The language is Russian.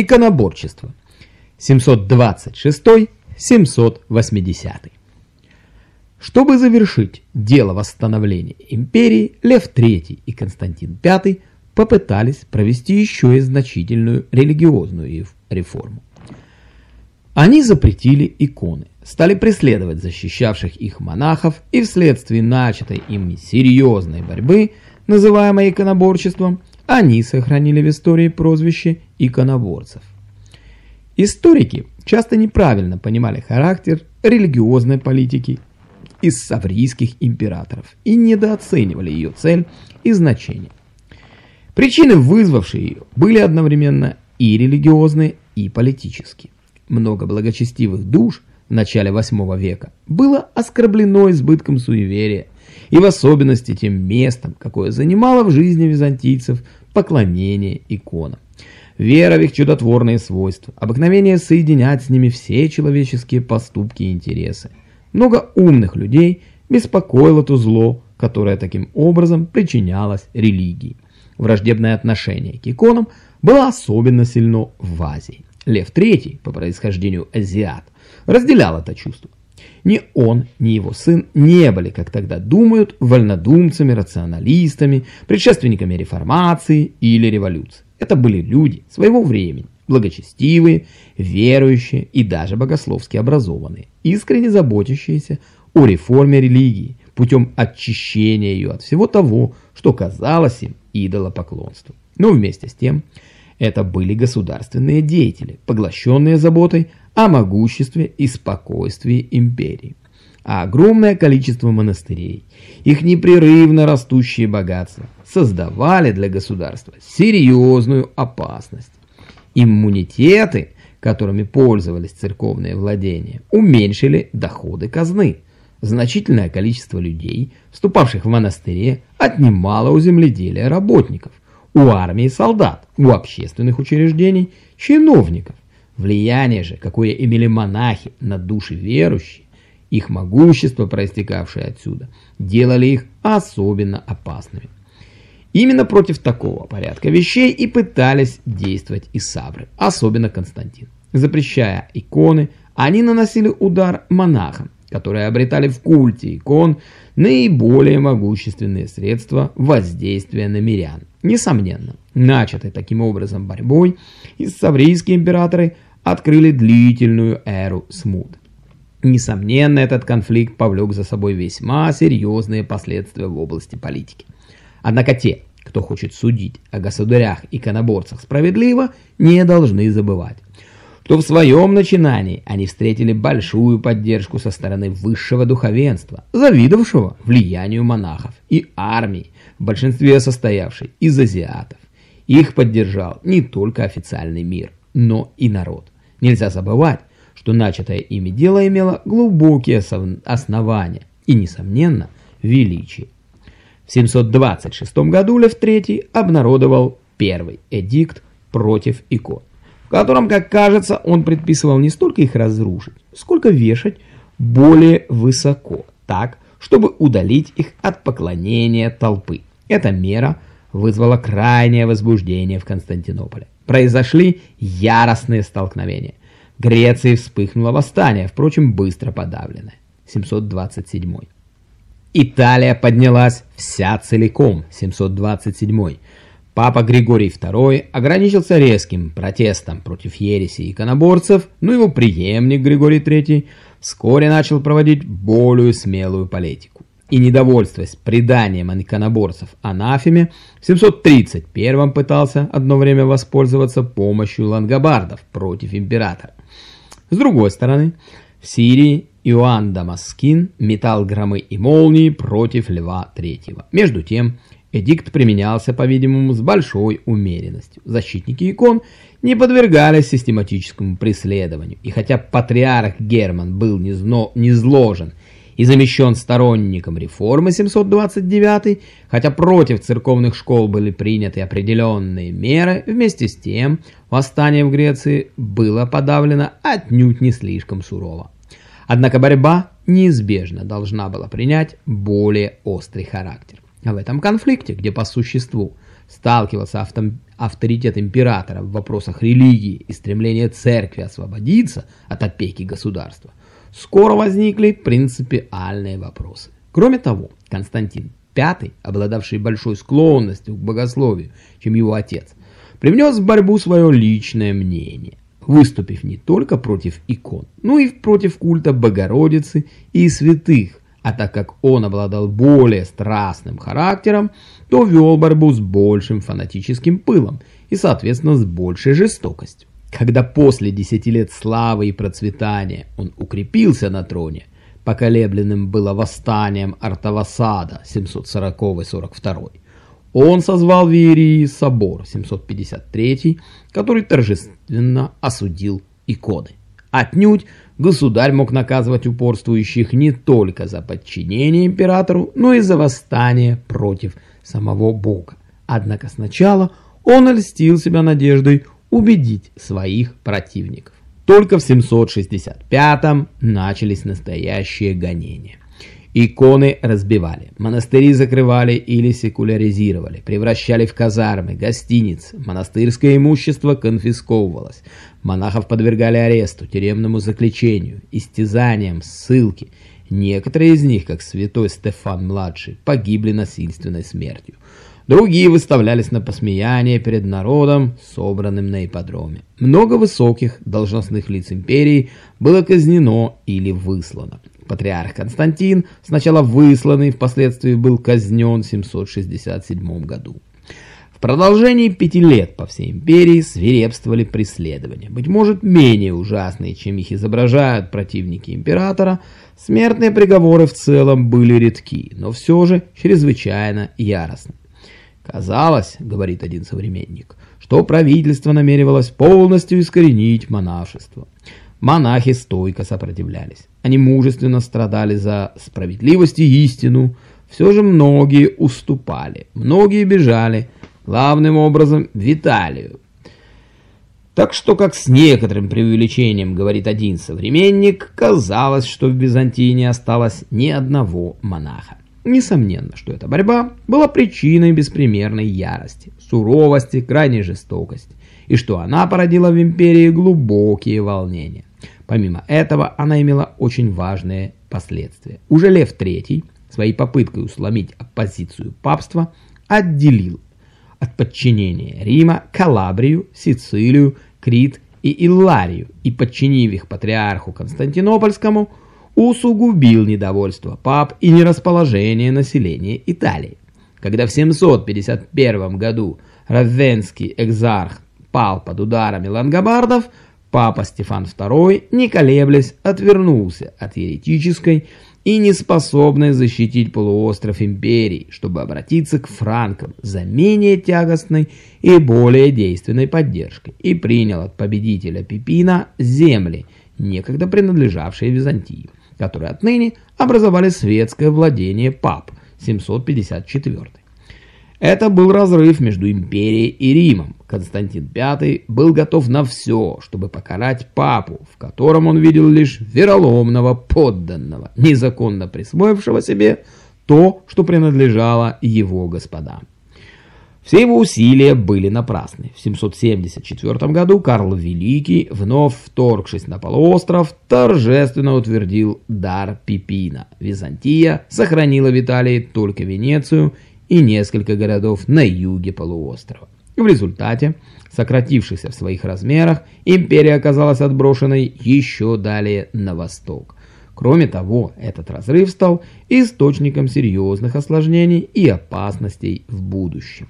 Иконоборчество. 726-780. Чтобы завершить дело восстановления империи, Лев III и Константин V попытались провести еще и значительную религиозную реформу. Они запретили иконы, стали преследовать защищавших их монахов и вследствие начатой ими серьезной борьбы, называемой иконоборчеством, они сохранили в истории прозвище иконоборцев. Историки часто неправильно понимали характер религиозной политики из саврийских императоров и недооценивали ее цель и значение. Причины, вызвавшие ее, были одновременно и религиозные, и политические. Много благочестивых душ в начале VIII века было оскорблено избытком суеверия, и в особенности тем местом, какое занимало в жизни византийцев поклонение иконам. Вера в их чудотворные свойства, обыкновение соединять с ними все человеческие поступки и интересы. Много умных людей беспокоило то зло, которое таким образом причинялось религии. Враждебное отношение к иконам было особенно сильно в Азии. Лев III, по происхождению азиат, разделял это чувство. Ни он, ни его сын не были, как тогда думают, вольнодумцами, рационалистами, предшественниками реформации или революции. Это были люди своего времени, благочестивые, верующие и даже богословски образованные, искренне заботящиеся о реформе религии путем очищения ее от всего того, что казалось им идолопоклонством. Но вместе с тем, это были государственные деятели, поглощенные заботой о могуществе и спокойствии империи. А огромное количество монастырей, их непрерывно растущие богатства, создавали для государства серьезную опасность. Иммунитеты, которыми пользовались церковные владения, уменьшили доходы казны. Значительное количество людей, вступавших в монастыре, отнимало у земледелия работников, у армии солдат, у общественных учреждений чиновников. Влияние же, какое имели монахи на души верующие, их могущество, проистекавшее отсюда, делали их особенно опасными. Именно против такого порядка вещей и пытались действовать и сабры, особенно Константин. Запрещая иконы, они наносили удар монахам, которые обретали в культе икон наиболее могущественные средства воздействия на мирян. Несомненно, начатой таким образом борьбой, иссаврийские императоры открыли длительную эру смут. Несомненно, этот конфликт повлек за собой весьма серьезные последствия в области политики. Однако те, кто хочет судить о государях-иконоборцах справедливо, не должны забывать, что в своем начинании они встретили большую поддержку со стороны высшего духовенства, завидовавшего влиянию монахов, и армии, в большинстве состоявшей из азиатов. Их поддержал не только официальный мир, но и народ. Нельзя забывать, что начатое ими дело имело глубокие основания и, несомненно, величие. В 726 году Лев III обнародовал первый эдикт против икон, в котором, как кажется, он предписывал не столько их разрушить, сколько вешать более высоко, так, чтобы удалить их от поклонения толпы. Эта мера вызвала крайнее возбуждение в Константинополе. Произошли яростные столкновения. В Греции вспыхнуло восстание, впрочем, быстро подавленное. 727. Италия поднялась вся целиком, 727 Папа Григорий II ограничился резким протестом против ереси иконоборцев, но его преемник Григорий III вскоре начал проводить более смелую политику. И не довольствуясь преданием иконоборцев анафеме, в 731 пытался одно время воспользоваться помощью лангобардов против императора. С другой стороны, в Сирии Иоанн Дамаскин метал громы и молнии против Льва III. Между тем, эдикт применялся, по-видимому, с большой умеренностью. Защитники икон не подвергались систематическому преследованию, и хотя патриарх Герман был низложен и замещен сторонником реформы 729, хотя против церковных школ были приняты определенные меры, вместе с тем восстание в Греции было подавлено отнюдь не слишком сурово. Однако борьба неизбежно должна была принять более острый характер. В этом конфликте, где по существу сталкивался авторитет императора в вопросах религии и стремление церкви освободиться от опеки государства, скоро возникли принципиальные вопросы. Кроме того, Константин V, обладавший большой склонностью к богословию, чем его отец, привнес в борьбу свое личное мнение, выступив не только против икон, но и против культа Богородицы и святых, а так как он обладал более страстным характером, то вел борьбу с большим фанатическим пылом и, соответственно, с большей жестокостью. Когда после десяти лет славы и процветания он укрепился на троне, поколебленным было восстанием Артавасада 740-42, он созвал в Иерии собор 753, который торжественно осудил иконы. Отнюдь государь мог наказывать упорствующих не только за подчинение императору, но и за восстание против самого Бога. Однако сначала он льстил себя надеждой убедить своих противников. Только в 765-м начались настоящие гонения. Иконы разбивали, монастыри закрывали или секуляризировали, превращали в казармы, гостиницы, монастырское имущество конфисковывалось, монахов подвергали аресту, тюремному заключению, истязаниям, ссылке. Некоторые из них, как святой Стефан-младший, погибли насильственной смертью. Другие выставлялись на посмеяние перед народом, собранным на ипподроме. Много высоких должностных лиц империи было казнено или выслано. Патриарх Константин, сначала высланный, впоследствии был казнен в 767 году. В продолжении пяти лет по всей империи свирепствовали преследования. Быть может, менее ужасные, чем их изображают противники императора, смертные приговоры в целом были редки, но все же чрезвычайно яростны. Казалось, говорит один современник, что правительство намеревалось полностью искоренить монашество. Монахи стойко сопротивлялись. Они мужественно страдали за справедливость и истину. Все же многие уступали, многие бежали, главным образом в Италию. Так что, как с некоторым преувеличением говорит один современник, казалось, что в Византии не осталось ни одного монаха. Несомненно, что эта борьба была причиной беспримерной ярости, суровости, крайней жестокости, и что она породила в империи глубокие волнения. Помимо этого, она имела очень важные последствия. Уже Лев III своей попыткой усломить оппозицию папства отделил от подчинения Рима Калабрию, Сицилию, Крит и Илларию и, подчинив их патриарху Константинопольскому, усугубил недовольство пап и нерасположение населения Италии. Когда в 751 году Равенский экзарх пал под ударами лангобардов, папа Стефан II, не колеблясь, отвернулся от еретической и неспособной защитить полуостров империи, чтобы обратиться к франкам за менее тягостной и более действенной поддержкой, и принял от победителя Пипина земли, некогда принадлежавшие Византии которые отныне образовали светское владение пап 754. Это был разрыв между империей и Римом. Константин V был готов на все, чтобы покарать папу, в котором он видел лишь вероломного подданного, незаконно присвоившего себе то, что принадлежало его господам. Все его усилия были напрасны. В 774 году Карл Великий, вновь вторгшись на полуостров, торжественно утвердил дар Пипина. Византия сохранила в Италии только Венецию и несколько городов на юге полуострова. В результате, сократившись в своих размерах, империя оказалась отброшенной еще далее на восток. Кроме того, этот разрыв стал источником серьезных осложнений и опасностей в будущем.